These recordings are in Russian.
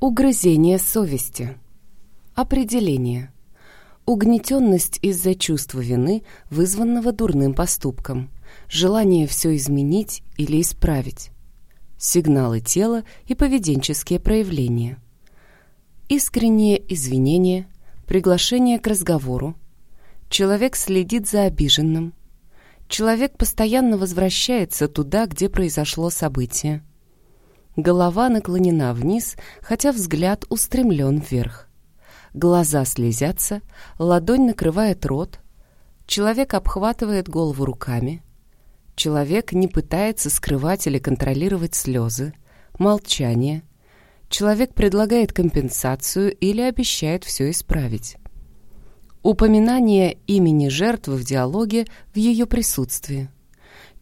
Угрызение совести. Определение. Угнетенность из-за чувства вины, вызванного дурным поступком. Желание все изменить или исправить. Сигналы тела и поведенческие проявления. Искреннее извинение, приглашение к разговору. Человек следит за обиженным. Человек постоянно возвращается туда, где произошло событие Голова наклонена вниз, хотя взгляд устремлен вверх. Глаза слезятся, ладонь накрывает рот. Человек обхватывает голову руками. Человек не пытается скрывать или контролировать слезы, молчание. Человек предлагает компенсацию или обещает все исправить. Упоминание имени жертвы в диалоге в ее присутствии.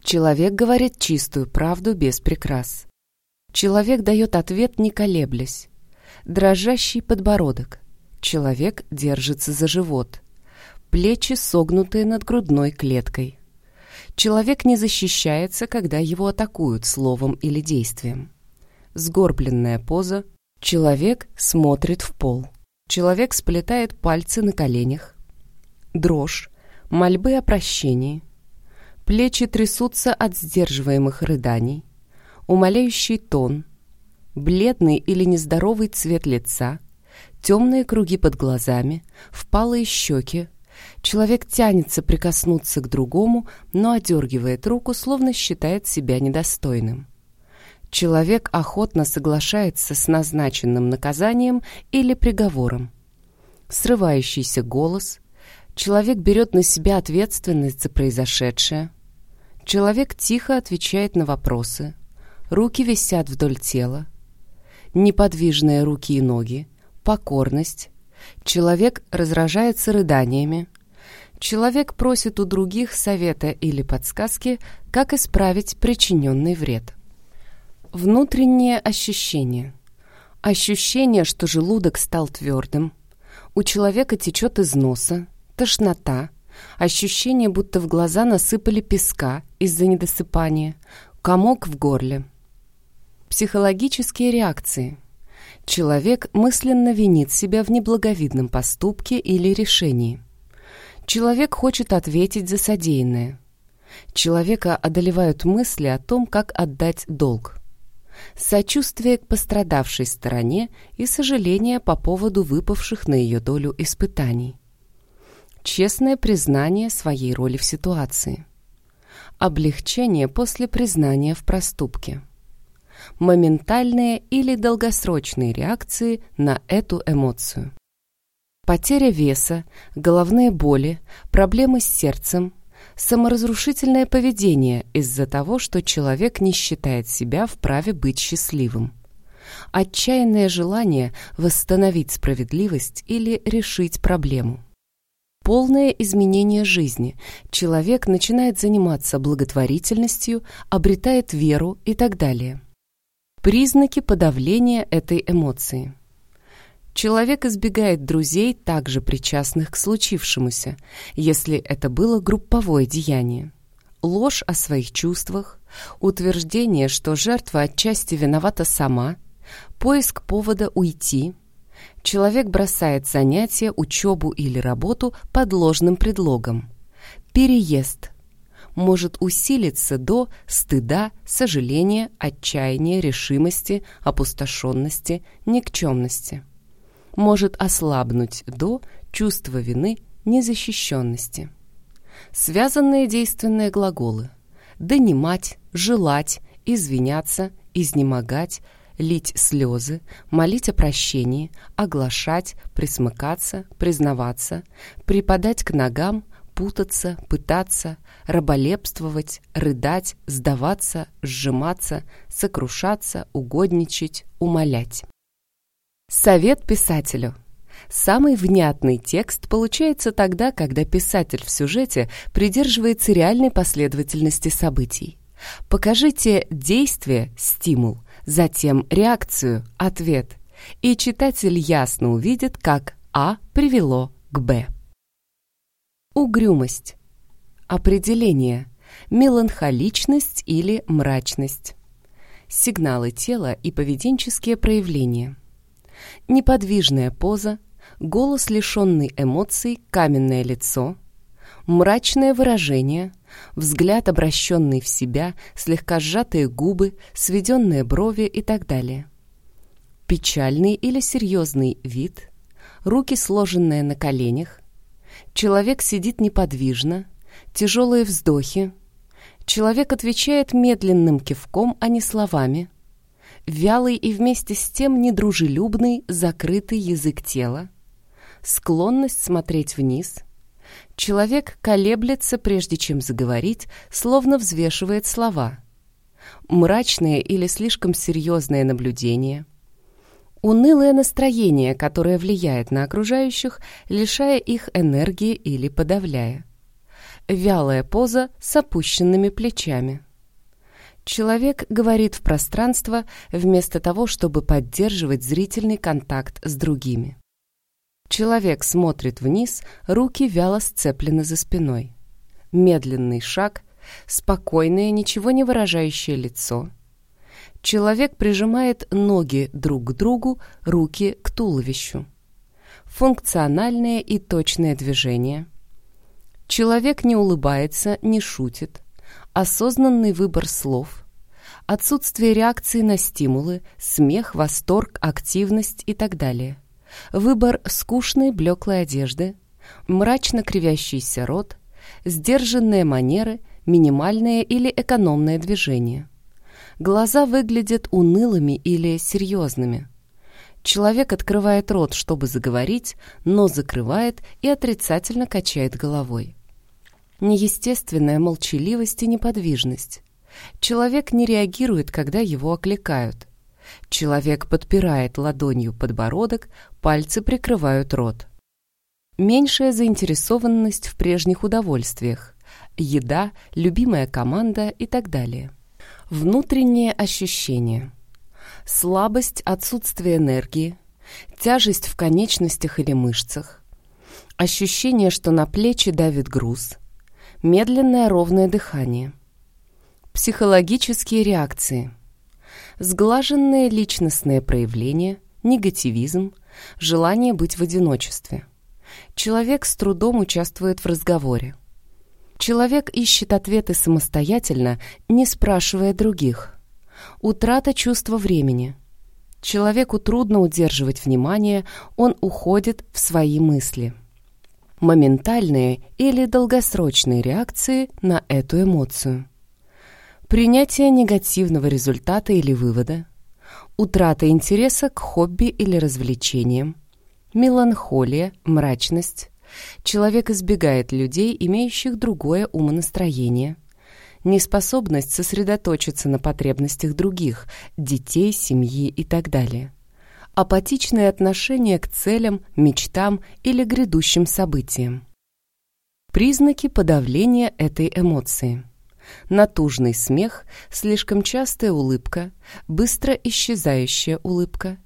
Человек говорит чистую правду без прикрас. Человек дает ответ, не колеблясь. Дрожащий подбородок. Человек держится за живот. Плечи согнутые над грудной клеткой. Человек не защищается, когда его атакуют словом или действием. Сгорбленная поза. Человек смотрит в пол. Человек сплетает пальцы на коленях. Дрожь. Мольбы о прощении. Плечи трясутся от сдерживаемых рыданий умоляющий тон, бледный или нездоровый цвет лица, темные круги под глазами, впалые щеки. Человек тянется прикоснуться к другому, но одергивает руку, словно считает себя недостойным. Человек охотно соглашается с назначенным наказанием или приговором. Срывающийся голос. Человек берет на себя ответственность за произошедшее. Человек тихо отвечает на вопросы – Руки висят вдоль тела. Неподвижные руки и ноги. Покорность. Человек разражается рыданиями. Человек просит у других совета или подсказки, как исправить причиненный вред. Внутреннее ощущение. Ощущение, что желудок стал твердым. У человека течет из носа, тошнота, ощущение, будто в глаза насыпали песка из-за недосыпания, комок в горле. Психологические реакции. Человек мысленно винит себя в неблаговидном поступке или решении. Человек хочет ответить за содеянное. Человека одолевают мысли о том, как отдать долг. Сочувствие к пострадавшей стороне и сожаление по поводу выпавших на ее долю испытаний. Честное признание своей роли в ситуации. Облегчение после признания в проступке моментальные или долгосрочные реакции на эту эмоцию. Потеря веса, головные боли, проблемы с сердцем, саморазрушительное поведение из-за того, что человек не считает себя вправе быть счастливым. Отчаянное желание восстановить справедливость или решить проблему. Полное изменение жизни. Человек начинает заниматься благотворительностью, обретает веру и так далее. Признаки подавления этой эмоции. Человек избегает друзей, также причастных к случившемуся, если это было групповое деяние. Ложь о своих чувствах, утверждение, что жертва отчасти виновата сама, поиск повода уйти. Человек бросает занятия, учебу или работу под ложным предлогом. Переезд – может усилиться до стыда, сожаления, отчаяния, решимости, опустошенности, никчемности. Может ослабнуть до чувства вины, незащищенности. Связанные действенные глаголы «донимать», «желать», «извиняться», «изнемогать», лить слезы, молить о прощении, оглашать, присмыкаться, признаваться, припадать к ногам, путаться, пытаться, раболепствовать, рыдать, сдаваться, сжиматься, сокрушаться, угодничать, умолять. Совет писателю. Самый внятный текст получается тогда, когда писатель в сюжете придерживается реальной последовательности событий. Покажите действие, стимул, затем реакцию, ответ, и читатель ясно увидит, как А привело к Б. Угрюмость. Определение. Меланхоличность или мрачность. Сигналы тела и поведенческие проявления. неподвижная поза, голос лишенный эмоций, каменное лицо, мрачное выражение, взгляд обращенный в себя, слегка сжатые губы, сведенные брови и так далее. Печальный или серьезный вид, руки сложенные на коленях, человек сидит неподвижно, тяжелые вздохи, человек отвечает медленным кивком, а не словами, вялый и вместе с тем недружелюбный, закрытый язык тела, склонность смотреть вниз. Человек колеблется, прежде чем заговорить, словно взвешивает слова. Мрачное или слишком серьезное наблюдение. Унылое настроение, которое влияет на окружающих, лишая их энергии или подавляя. Вялая поза с опущенными плечами. Человек говорит в пространство вместо того, чтобы поддерживать зрительный контакт с другими. Человек смотрит вниз, руки вяло сцеплены за спиной. Медленный шаг, спокойное, ничего не выражающее лицо. Человек прижимает ноги друг к другу, руки к туловищу. Функциональное и точное движение. Человек не улыбается, не шутит. Осознанный выбор слов. Отсутствие реакции на стимулы, смех, восторг, активность и так далее – Выбор скучной блеклой одежды, мрачно кривящийся рот, сдержанные манеры, минимальное или экономное движение. Глаза выглядят унылыми или серьезными. Человек открывает рот, чтобы заговорить, но закрывает и отрицательно качает головой. Неестественная молчаливость и неподвижность. Человек не реагирует, когда его окликают. Человек подпирает ладонью подбородок, пальцы прикрывают рот. Меньшая заинтересованность в прежних удовольствиях. Еда, любимая команда и так далее. Внутренние ощущения. Слабость, отсутствие энергии, тяжесть в конечностях или мышцах, ощущение, что на плечи давит груз, медленное ровное дыхание, психологические реакции – сглаженные личностные проявления, негативизм, желание быть в одиночестве. Человек с трудом участвует в разговоре. Человек ищет ответы самостоятельно, не спрашивая других. Утрата чувства времени. Человеку трудно удерживать внимание, он уходит в свои мысли. Моментальные или долгосрочные реакции на эту эмоцию. Принятие негативного результата или вывода. Утрата интереса к хобби или развлечениям. Меланхолия, мрачность. Человек избегает людей, имеющих другое умонастроение. Неспособность сосредоточиться на потребностях других, детей, семьи и так далее. Апатичное отношение к целям, мечтам или грядущим событиям. Признаки подавления этой эмоции – натужный смех, слишком частая улыбка, быстро исчезающая улыбка.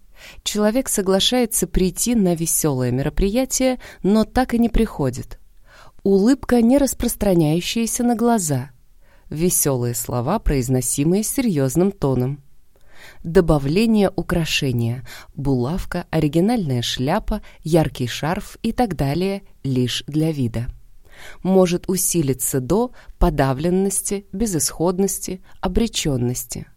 Человек соглашается прийти на веселое мероприятие, но так и не приходит. Улыбка, не распространяющаяся на глаза. Веселые слова, произносимые серьезным тоном. Добавление украшения, булавка, оригинальная шляпа, яркий шарф и так далее лишь для вида может усилиться до подавленности, безысходности, обреченности.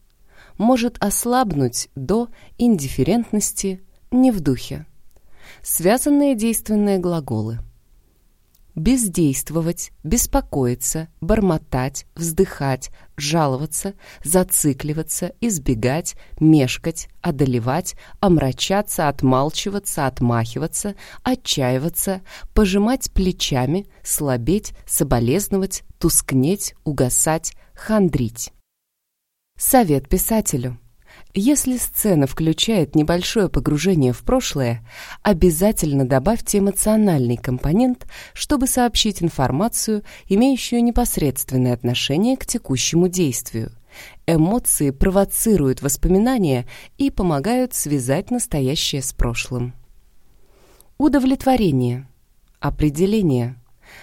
Может ослабнуть до индифферентности, не в духе. Связанные действенные глаголы – бездействовать, беспокоиться, бормотать, вздыхать, жаловаться, зацикливаться, избегать, мешкать, одолевать, омрачаться, отмалчиваться, отмахиваться, отчаиваться, пожимать плечами, слабеть, соболезновать, тускнеть, угасать, хандрить. Совет писателю – если сцена включает небольшое погружение в прошлое, обязательно добавьте эмоциональный компонент, чтобы сообщить информацию, имеющую непосредственное отношение к текущему действию. Эмоции провоцируют воспоминания и помогают связать настоящее с прошлым. Удовлетворение. Определение.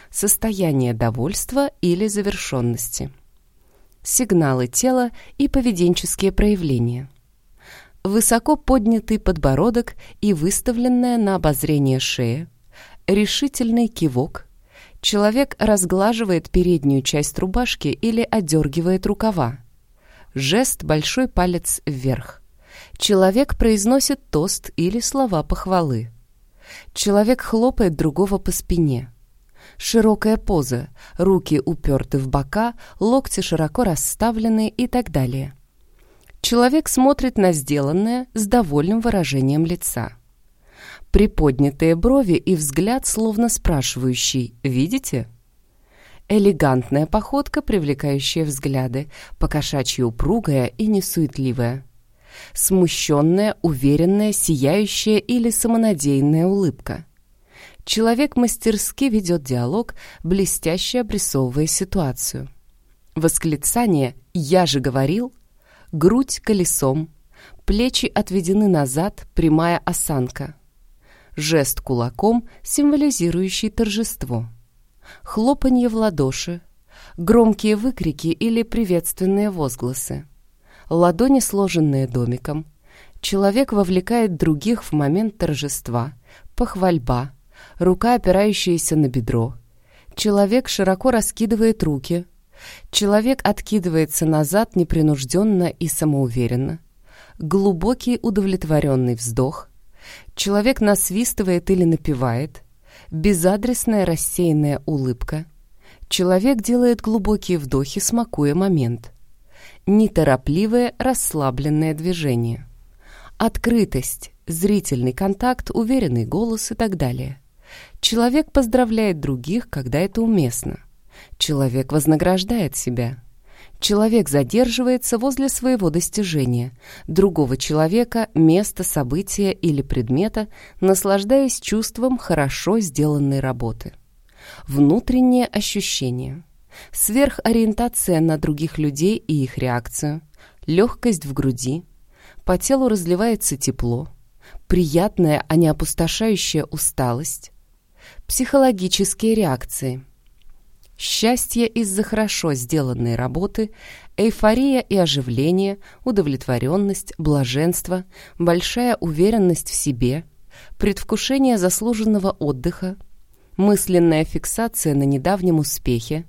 Состояние довольства или завершенности. Сигналы тела и поведенческие проявления высоко поднятый подбородок и выставленная на обозрение шея, решительный кивок. Человек разглаживает переднюю часть рубашки или отдергивает рукава. Жест «большой палец вверх». Человек произносит тост или слова похвалы. Человек хлопает другого по спине. Широкая поза, руки уперты в бока, локти широко расставлены и так далее. Человек смотрит на сделанное с довольным выражением лица. Приподнятые брови и взгляд, словно спрашивающий «Видите?» Элегантная походка, привлекающая взгляды, покошачьи упругая и несуетливая. Смущенная, уверенная, сияющая или самонадеянная улыбка. Человек мастерски ведет диалог, блестяще обрисовывая ситуацию. Восклицание «Я же говорил!» Грудь колесом, плечи отведены назад, прямая осанка. Жест кулаком, символизирующий торжество. Хлопанье в ладоши, громкие выкрики или приветственные возгласы. Ладони, сложенные домиком. Человек вовлекает других в момент торжества, похвальба, рука, опирающаяся на бедро. Человек широко раскидывает руки, Человек откидывается назад непринужденно и самоуверенно. Глубокий удовлетворенный вздох. Человек насвистывает или напевает. Безадресная рассеянная улыбка. Человек делает глубокие вдохи, смакуя момент. Неторопливое расслабленное движение. Открытость, зрительный контакт, уверенный голос и так далее. Человек поздравляет других, когда это уместно – Человек вознаграждает себя. Человек задерживается возле своего достижения, другого человека, места, события или предмета, наслаждаясь чувством хорошо сделанной работы. Внутреннее ощущение. Сверхориентация на других людей и их реакцию. Легкость в груди. По телу разливается тепло. Приятная, а не опустошающая усталость. Психологические реакции – счастье из-за хорошо сделанной работы, эйфория и оживление, удовлетворенность, блаженство, большая уверенность в себе, предвкушение заслуженного отдыха, мысленная фиксация на недавнем успехе,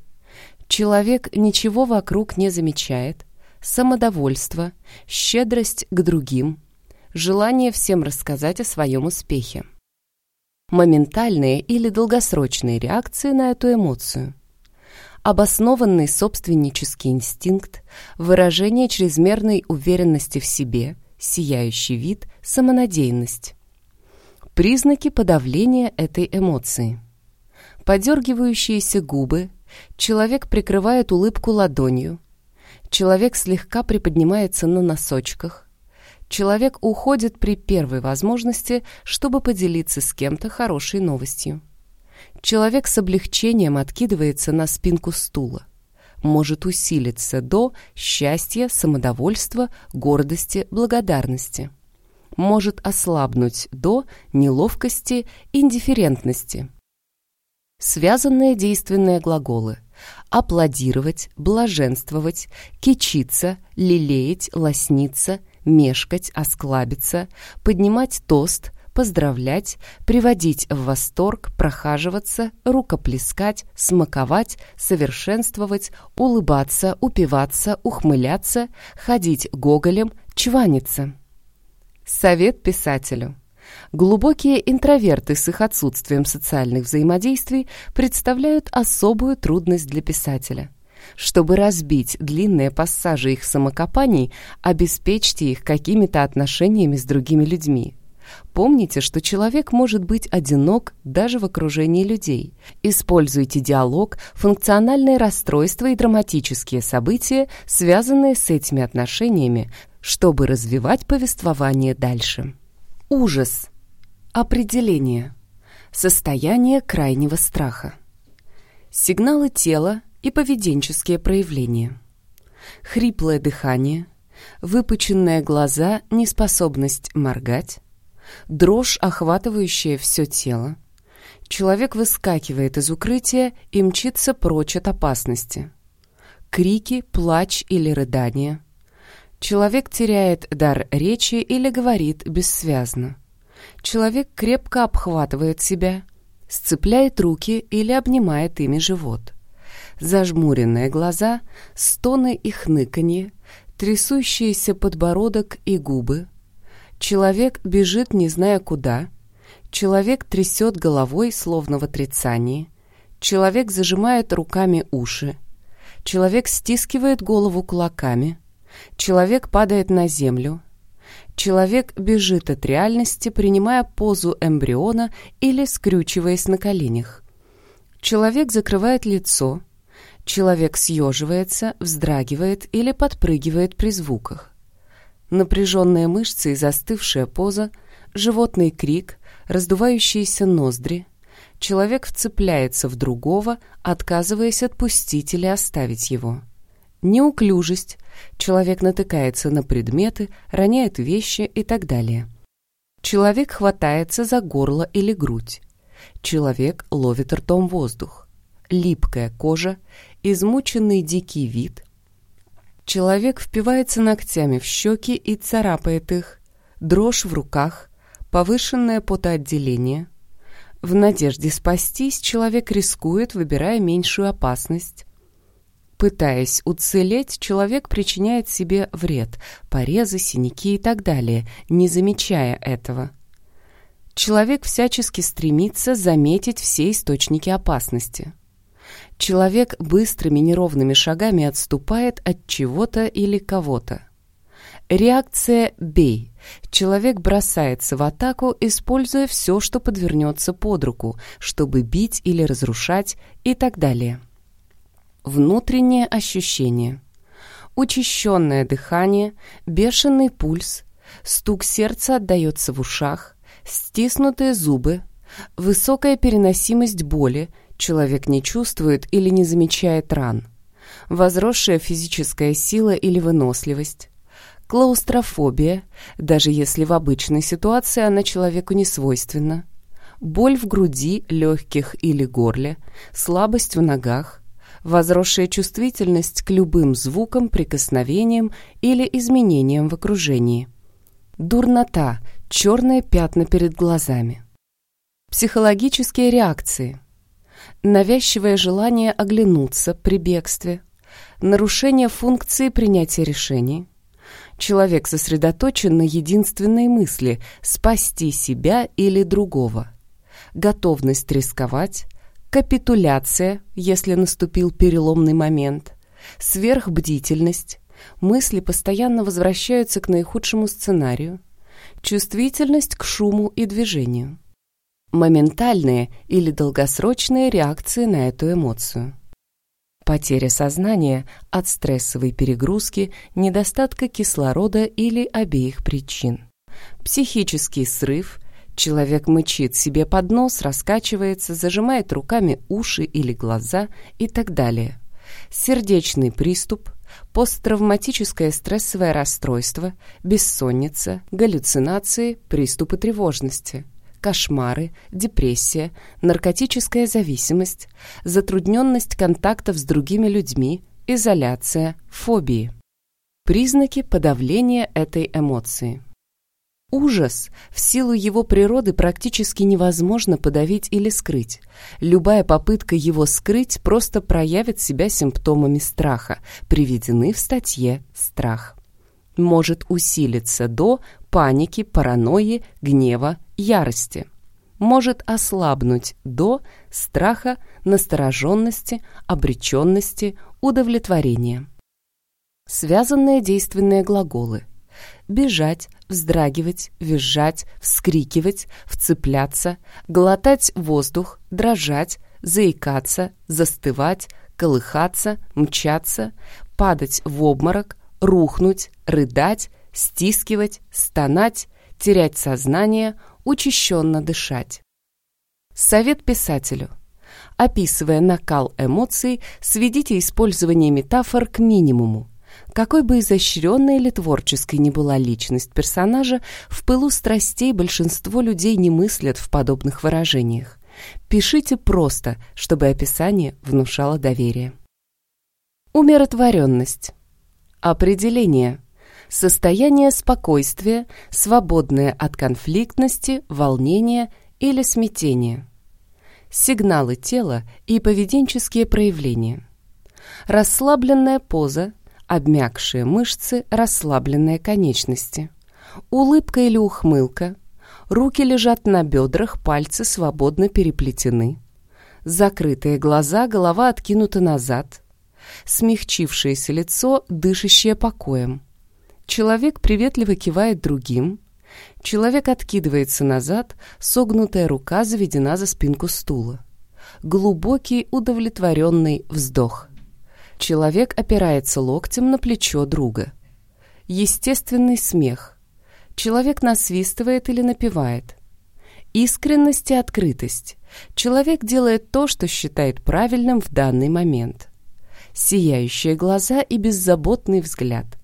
человек ничего вокруг не замечает, самодовольство, щедрость к другим, желание всем рассказать о своем успехе. Моментальные или долгосрочные реакции на эту эмоцию – обоснованный собственнический инстинкт, выражение чрезмерной уверенности в себе, сияющий вид, самонадеянность. Признаки подавления этой эмоции. Подергивающиеся губы, человек прикрывает улыбку ладонью, человек слегка приподнимается на носочках, человек уходит при первой возможности, чтобы поделиться с кем-то хорошей новостью. Человек с облегчением откидывается на спинку стула. Может усилиться до счастья, самодовольства, гордости, благодарности. Может ослабнуть до неловкости, индифферентности. Связанные действенные глаголы аплодировать, блаженствовать, кичиться, лелеять, лосниться, мешкать, осклабиться, поднимать тост, поздравлять, приводить в восторг, прохаживаться, рукоплескать, смаковать, совершенствовать, улыбаться, упиваться, ухмыляться, ходить гоголем, чваниться. Совет писателю. Глубокие интроверты с их отсутствием социальных взаимодействий представляют особую трудность для писателя. Чтобы разбить длинные пассажи их самокопаний, обеспечьте их какими-то отношениями с другими людьми. Помните, что человек может быть одинок даже в окружении людей. Используйте диалог, функциональные расстройства и драматические события, связанные с этими отношениями, чтобы развивать повествование дальше. Ужас. Определение. Состояние крайнего страха. Сигналы тела и поведенческие проявления. Хриплое дыхание, выпученные глаза, неспособность моргать, дрожь, охватывающая все тело. Человек выскакивает из укрытия и мчится прочь от опасности. Крики, плач или рыдание. Человек теряет дар речи или говорит бессвязно. Человек крепко обхватывает себя, сцепляет руки или обнимает ими живот. Зажмуренные глаза, стоны и хныканье, трясущийся подбородок и губы. Человек бежит, не зная куда. Человек трясет головой, словно в отрицании. Человек зажимает руками уши. Человек стискивает голову кулаками. Человек падает на землю. Человек бежит от реальности, принимая позу эмбриона или скрючиваясь на коленях. Человек закрывает лицо. Человек съеживается, вздрагивает или подпрыгивает при звуках. Напряженные мышцы и застывшая поза, животный крик, раздувающиеся ноздри, человек вцепляется в другого, отказываясь отпустить или оставить его. Неуклюжесть. Человек натыкается на предметы, роняет вещи и так далее. Человек хватается за горло или грудь. Человек ловит ртом воздух. Липкая кожа, измученный дикий вид. Человек впивается ногтями в щеки и царапает их. Дрожь в руках, повышенное потоотделение, в надежде спастись, человек рискует, выбирая меньшую опасность. Пытаясь уцелеть, человек причиняет себе вред, порезы, синяки и так далее, не замечая этого. Человек всячески стремится заметить все источники опасности. Человек быстрыми неровными шагами отступает от чего-то или кого-то. Реакция «бей». Человек бросается в атаку, используя все, что подвернется под руку, чтобы бить или разрушать и так далее. Внутреннее ощущение. Учащенное дыхание, бешеный пульс, стук сердца отдается в ушах, стиснутые зубы, высокая переносимость боли, человек не чувствует или не замечает ран, возросшая физическая сила или выносливость, клаустрофобия, даже если в обычной ситуации она человеку не свойственна, боль в груди, легких или горле, слабость в ногах, возросшая чувствительность к любым звукам, прикосновениям или изменениям в окружении, дурнота, черные пятна перед глазами. Психологические реакции. Навязчивое желание оглянуться при бегстве, нарушение функции принятия решений, Человек сосредоточен на единственной мысли – спасти себя или другого. Готовность рисковать, капитуляция, если наступил переломный момент, сверхбдительность, мысли постоянно возвращаются к наихудшему сценарию, чувствительность к шуму и движению, моментальные или долгосрочные реакции на эту эмоцию. Потеря сознания от стрессовой перегрузки, недостатка кислорода или обеих причин. Психический срыв. Человек мычит себе под нос, раскачивается, зажимает руками уши или глаза и так далее. Сердечный приступ, посттравматическое стрессовое расстройство, бессонница, галлюцинации, приступы тревожности – кошмары, депрессия, наркотическая зависимость, затрудненность контактов с другими людьми, изоляция, фобии. Признаки подавления этой эмоции. Ужас в силу его природы практически невозможно подавить или скрыть. Любая попытка его скрыть просто проявит себя симптомами страха, приведены в статье «Страх». Может усилиться до паники, паранойи, гнева, ярости. Может ослабнуть до страха, настороженности, обреченности, удовлетворения. Связанные действенные глаголы. Бежать, вздрагивать, визжать, вскрикивать, вцепляться, глотать воздух, дрожать, заикаться, застывать, колыхаться, мчаться, падать в обморок, рухнуть, рыдать, стискивать, стонать, терять сознание, учащенно дышать. Совет писателю. Описывая накал эмоций, сведите использование метафор к минимуму. Какой бы изощренной или творческой ни была личность персонажа, в пылу страстей большинство людей не мыслят в подобных выражениях. Пишите просто, чтобы описание внушало доверие. Умиротворенность. Определение. Состояние спокойствия, свободное от конфликтности, волнения или смятения. Сигналы тела и поведенческие проявления. Расслабленная поза, обмякшие мышцы, расслабленные конечности. Улыбка или ухмылка. Руки лежат на бедрах, пальцы свободно переплетены. Закрытые глаза, голова откинута назад. Смягчившееся лицо, дышащее покоем Человек приветливо кивает другим. Человек откидывается назад, согнутая рука заведена за спинку стула. Глубокий удовлетворенный вздох. Человек опирается локтем на плечо друга. Естественный смех. Человек насвистывает или напевает. Искренность и открытость. Человек делает то, что считает правильным в данный момент. Сияющие глаза и беззаботный взгляд –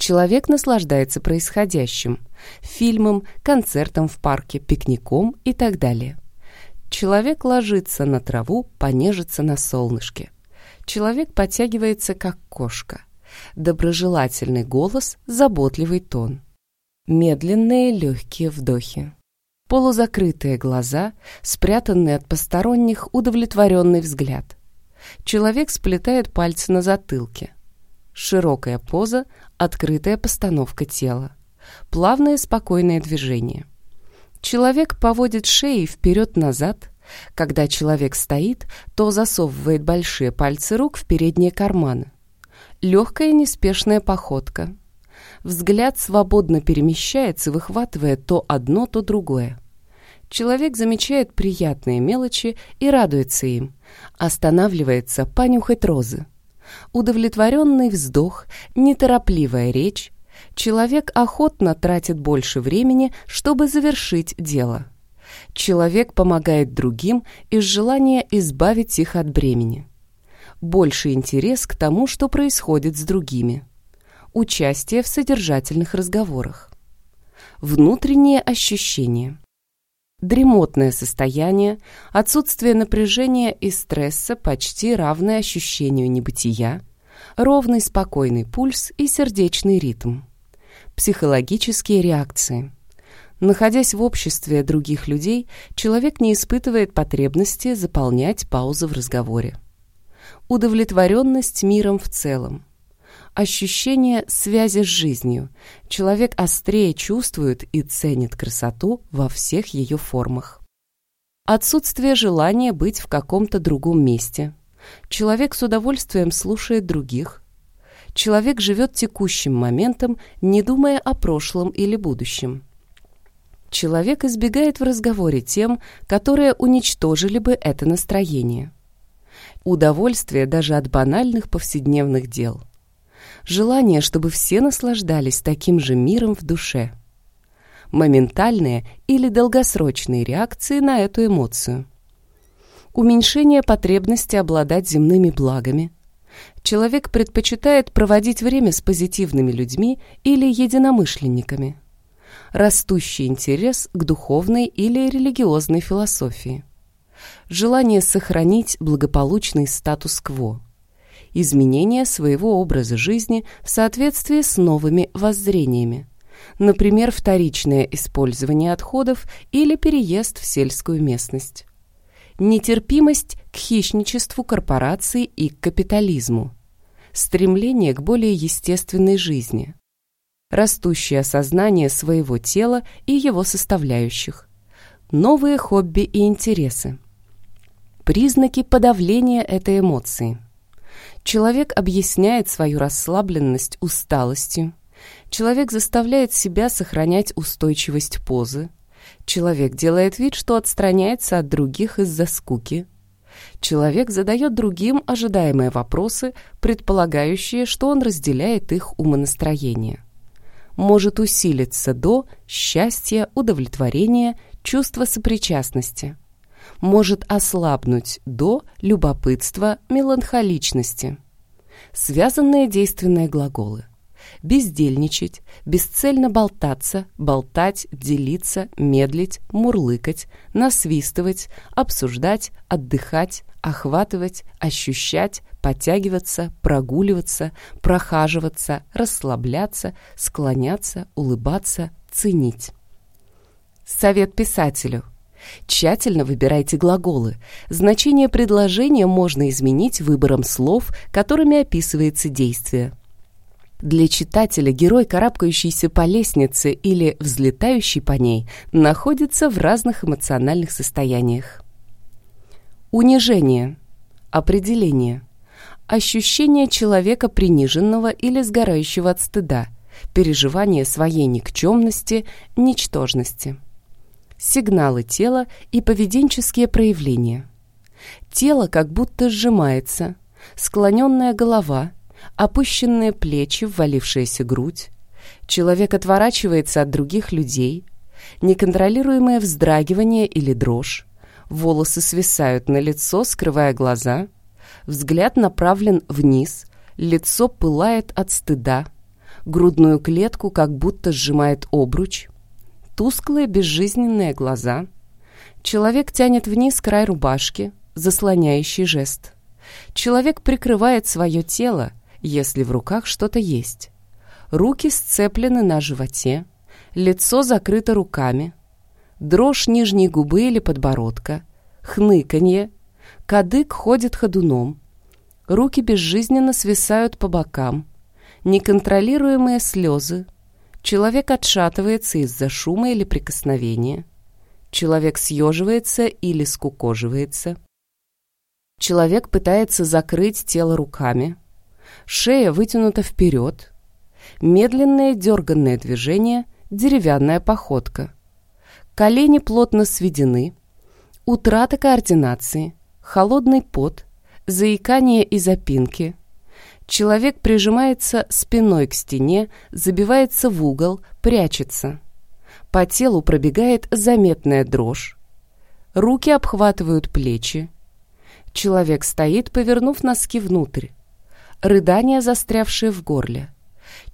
Человек наслаждается происходящим – фильмом, концертом в парке, пикником и так далее. Человек ложится на траву, понежится на солнышке. Человек подтягивается, как кошка. Доброжелательный голос, заботливый тон. Медленные легкие вдохи. Полузакрытые глаза, спрятанный от посторонних удовлетворенный взгляд. Человек сплетает пальцы на затылке. Широкая поза, открытая постановка тела. Плавное спокойное движение. Человек поводит шеей вперед-назад. Когда человек стоит, то засовывает большие пальцы рук в передние карманы. Легкая неспешная походка. Взгляд свободно перемещается, выхватывая то одно, то другое. Человек замечает приятные мелочи и радуется им. Останавливается понюхать розы удовлетворенный вздох, неторопливая речь, человек охотно тратит больше времени, чтобы завершить дело. Человек помогает другим из желания избавить их от бремени. Больше интерес к тому, что происходит с другими. Участие в содержательных разговорах. Внутренние ощущения дремотное состояние, отсутствие напряжения и стресса почти равное ощущению небытия, ровный спокойный пульс и сердечный ритм. Психологические реакции. Находясь в обществе других людей, человек не испытывает потребности заполнять паузы в разговоре. Удовлетворенность миром в целом ощущение связи с жизнью. Человек острее чувствует и ценит красоту во всех ее формах. Отсутствие желания быть в каком-то другом месте. Человек с удовольствием слушает других. Человек живет текущим моментом, не думая о прошлом или будущем. Человек избегает в разговоре тем, которые уничтожили бы это настроение. Удовольствие даже от банальных повседневных дел – желание, чтобы все наслаждались таким же миром в душе. Моментальные или долгосрочные реакции на эту эмоцию. Уменьшение потребности обладать земными благами. Человек предпочитает проводить время с позитивными людьми или единомышленниками. Растущий интерес к духовной или религиозной философии. Желание сохранить благополучный статус-кво изменение своего образа жизни в соответствии с новыми воззрениями. Например, вторичное использование отходов или переезд в сельскую местность. Нетерпимость к хищничеству корпораций и к капитализму. Стремление к более естественной жизни. Растущее осознание своего тела и его составляющих. Новые хобби и интересы. Признаки подавления этой эмоции – Человек объясняет свою расслабленность усталостью. Человек заставляет себя сохранять устойчивость позы. Человек делает вид, что отстраняется от других из-за скуки. Человек задает другим ожидаемые вопросы, предполагающие, что он разделяет их умонастроение. Может усилиться до счастья, удовлетворения, чувства сопричастности – может ослабнуть до любопытства, меланхоличности. Связанные действенные глаголы. бездельничать, бесцельно болтаться, болтать, делиться, медлить, мурлыкать, насвистывать, обсуждать, отдыхать, охватывать, ощущать, подтягиваться, прогуливаться, прохаживаться, расслабляться, склоняться, улыбаться, ценить. Совет писателю. Тщательно выбирайте глаголы. Значение предложения можно изменить выбором слов, которыми описывается действие. Для читателя герой, карабкающийся по лестнице или взлетающий по ней, находится в разных эмоциональных состояниях. Унижение. Определение. Ощущение человека приниженного или сгорающего от стыда. Переживание своей никчемности, ничтожности сигналы тела и поведенческие проявления. Тело как будто сжимается, склоненная голова, опущенные плечи, ввалившаяся грудь. Человек отворачивается от других людей, неконтролируемое вздрагивание или дрожь. Волосы свисают на лицо, скрывая глаза. Взгляд направлен вниз, лицо пылает от стыда. Грудную клетку как будто сжимает обруч тусклые безжизненные глаза. Человек тянет вниз край рубашки, заслоняющий жест. Человек прикрывает свое тело, если в руках что-то есть. Руки сцеплены на животе, лицо закрыто руками, дрожь нижней губы или подбородка, хныканье, кадык ходит ходуном, руки безжизненно свисают по бокам, неконтролируемые слезы, Человек отшатывается из-за шума или прикосновения. Человек съеживается или скукоживается. Человек пытается закрыть тело руками. Шея вытянута вперед. Медленное дерганное движение, деревянная походка. Колени плотно сведены. Утрата координации, холодный пот, заикание и запинки – Человек прижимается спиной к стене, забивается в угол, прячется. По телу пробегает заметная дрожь. Руки обхватывают плечи. Человек стоит, повернув носки внутрь. Рыдание, застрявшее в горле.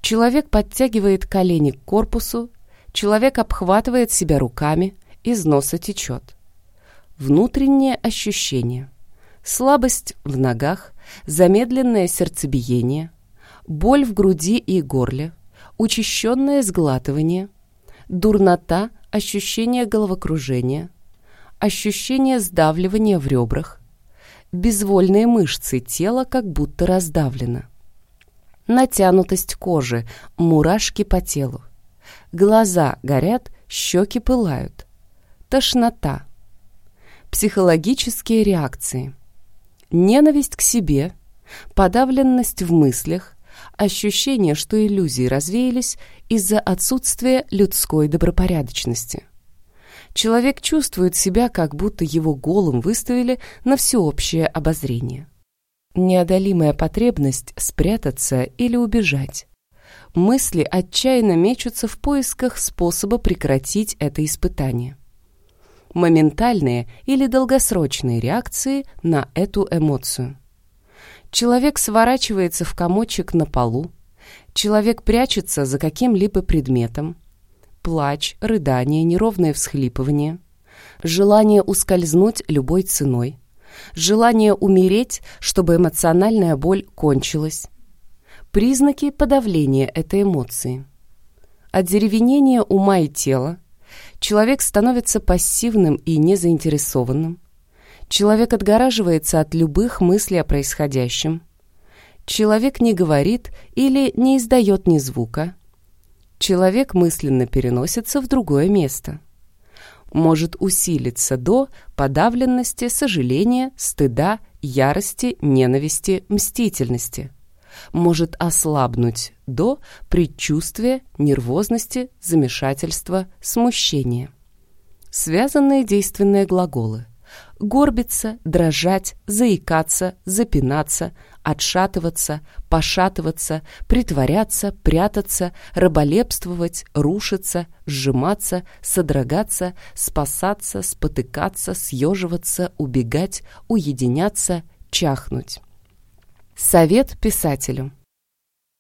Человек подтягивает колени к корпусу. Человек обхватывает себя руками. Из носа течет. Внутреннее ощущение. Слабость в ногах, замедленное сердцебиение, боль в груди и горле, учащенное сглатывание, дурнота, ощущение головокружения, ощущение сдавливания в ребрах, безвольные мышцы тела как будто раздавлено, натянутость кожи, мурашки по телу, глаза горят, щеки пылают, тошнота, психологические реакции – Ненависть к себе, подавленность в мыслях, ощущение, что иллюзии развеялись из-за отсутствия людской добропорядочности. Человек чувствует себя, как будто его голым выставили на всеобщее обозрение. Неодолимая потребность спрятаться или убежать. Мысли отчаянно мечутся в поисках способа прекратить это испытание моментальные или долгосрочные реакции на эту эмоцию. Человек сворачивается в комочек на полу, человек прячется за каким-либо предметом. Плач, рыдание, неровное всхлипывание, желание ускользнуть любой ценой, желание умереть, чтобы эмоциональная боль кончилась. Признаки подавления этой эмоции. Одеревенение ума и тела, Человек становится пассивным и незаинтересованным. Человек отгораживается от любых мыслей о происходящем. Человек не говорит или не издает ни звука. Человек мысленно переносится в другое место. Может усилиться до подавленности, сожаления, стыда, ярости, ненависти, мстительности – может ослабнуть до предчувствия, нервозности, замешательства, смущения. Связанные действенные глаголы. Горбиться, дрожать, заикаться, запинаться, отшатываться, пошатываться, притворяться, прятаться, раболепствовать, рушиться, сжиматься, содрогаться, спасаться, спотыкаться, съеживаться, убегать, уединяться, чахнуть. Совет писателю.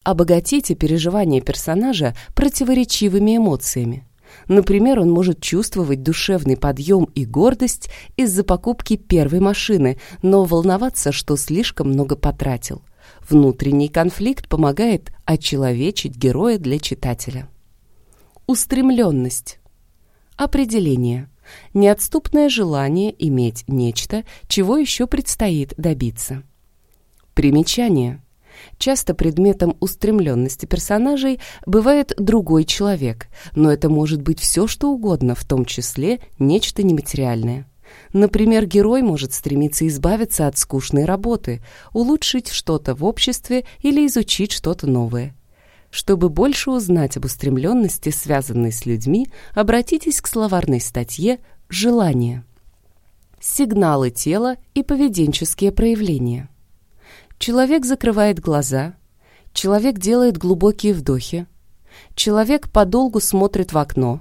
Обогатите переживания персонажа противоречивыми эмоциями. Например, он может чувствовать душевный подъем и гордость из-за покупки первой машины, но волноваться, что слишком много потратил. Внутренний конфликт помогает очеловечить героя для читателя. Устремленность. Определение. Неотступное желание иметь нечто, чего еще предстоит добиться. Примечание. Часто предметом устремленности персонажей бывает другой человек, но это может быть все, что угодно, в том числе нечто нематериальное. Например, герой может стремиться избавиться от скучной работы, улучшить что-то в обществе или изучить что-то новое. Чтобы больше узнать об устремленности, связанной с людьми, обратитесь к словарной статье «Желание». Сигналы тела и поведенческие проявления. Человек закрывает глаза, человек делает глубокие вдохи, человек подолгу смотрит в окно,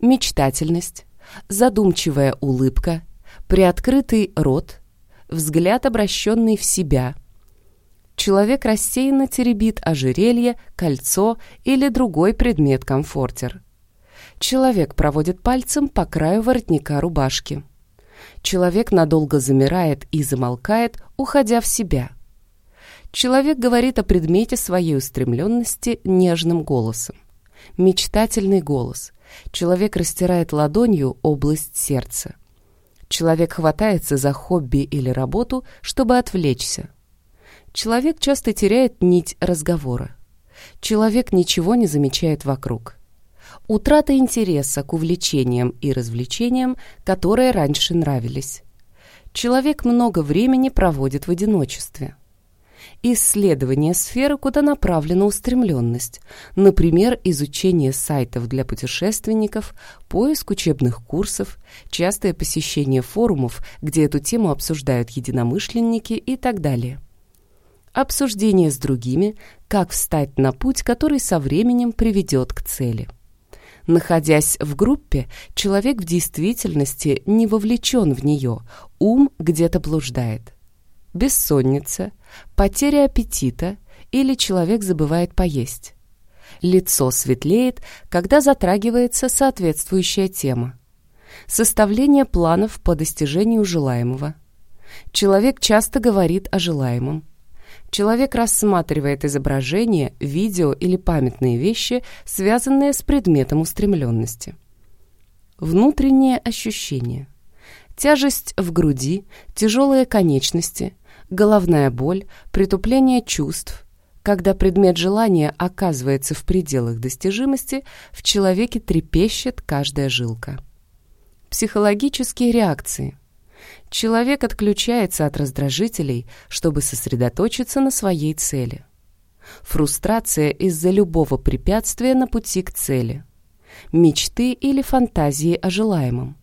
мечтательность, задумчивая улыбка, приоткрытый рот, взгляд, обращенный в себя. Человек рассеянно теребит ожерелье, кольцо или другой предмет-комфортер. Человек проводит пальцем по краю воротника рубашки. Человек надолго замирает и замолкает, уходя в себя. Человек говорит о предмете своей устремленности нежным голосом. Мечтательный голос. Человек растирает ладонью область сердца. Человек хватается за хобби или работу, чтобы отвлечься. Человек часто теряет нить разговора. Человек ничего не замечает вокруг. Утрата интереса к увлечениям и развлечениям, которые раньше нравились. Человек много времени проводит в одиночестве исследование сферы, куда направлена устремленность, например, изучение сайтов для путешественников, поиск учебных курсов, частое посещение форумов, где эту тему обсуждают единомышленники и так далее. Обсуждение с другими, как встать на путь, который со временем приведет к цели. Находясь в группе, человек в действительности не вовлечен в нее, ум где-то блуждает бессонница, потеря аппетита или человек забывает поесть. Лицо светлеет, когда затрагивается соответствующая тема. Составление планов по достижению желаемого. Человек часто говорит о желаемом. Человек рассматривает изображения, видео или памятные вещи, связанные с предметом устремленности. Внутреннее ощущение. Тяжесть в груди, тяжелые конечности, головная боль, притупление чувств. Когда предмет желания оказывается в пределах достижимости, в человеке трепещет каждая жилка. Психологические реакции. Человек отключается от раздражителей, чтобы сосредоточиться на своей цели. Фрустрация из-за любого препятствия на пути к цели. Мечты или фантазии о желаемом.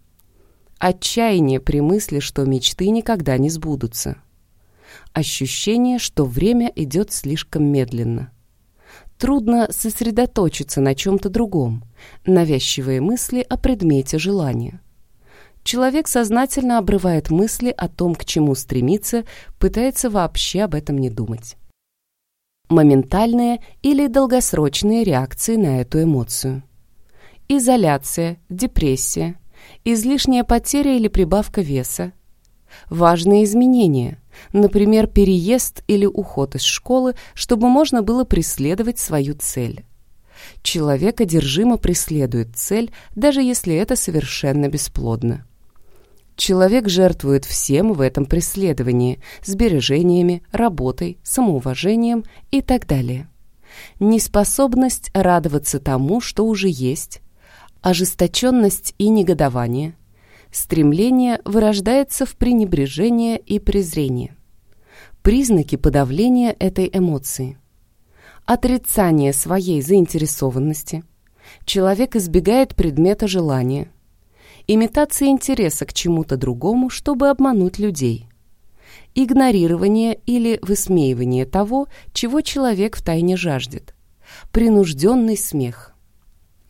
Отчаяние при мысли, что мечты никогда не сбудутся. Ощущение, что время идет слишком медленно. Трудно сосредоточиться на чем-то другом, навязчивые мысли о предмете желания. Человек сознательно обрывает мысли о том, к чему стремится, пытается вообще об этом не думать. Моментальные или долгосрочные реакции на эту эмоцию. Изоляция, депрессия, излишняя потеря или прибавка веса, важные изменения, например, переезд или уход из школы, чтобы можно было преследовать свою цель. Человек одержимо преследует цель, даже если это совершенно бесплодно. Человек жертвует всем в этом преследовании – сбережениями, работой, самоуважением и так далее. Неспособность радоваться тому, что уже есть, ожесточенность и негодование, Стремление вырождается в пренебрежение и презрение. Признаки подавления этой эмоции. Отрицание своей заинтересованности. Человек избегает предмета желания. Имитация интереса к чему-то другому, чтобы обмануть людей. Игнорирование или высмеивание того, чего человек втайне жаждет. Принужденный смех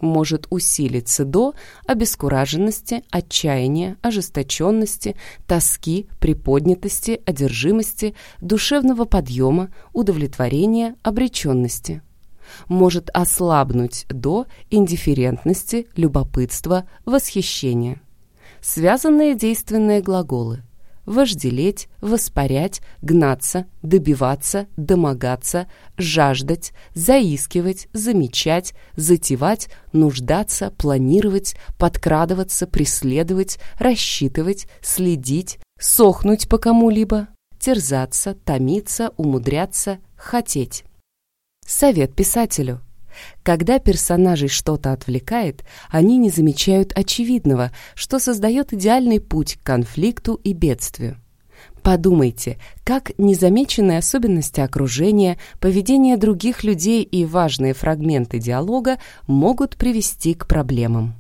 может усилиться до обескураженности, отчаяния, ожесточенности, тоски, приподнятости, одержимости, душевного подъема, удовлетворения, обреченности. может ослабнуть до индифферентности, любопытства, восхищения. Связанные действенные глаголы вожделеть, воспарять, гнаться, добиваться, домогаться, жаждать, заискивать, замечать, затевать, нуждаться, планировать, подкрадываться, преследовать, рассчитывать, следить, сохнуть по кому-либо, терзаться, томиться, умудряться, хотеть. Совет писателю. Когда персонажей что-то отвлекает, они не замечают очевидного, что создает идеальный путь к конфликту и бедствию. Подумайте, как незамеченные особенности окружения, поведение других людей и важные фрагменты диалога могут привести к проблемам.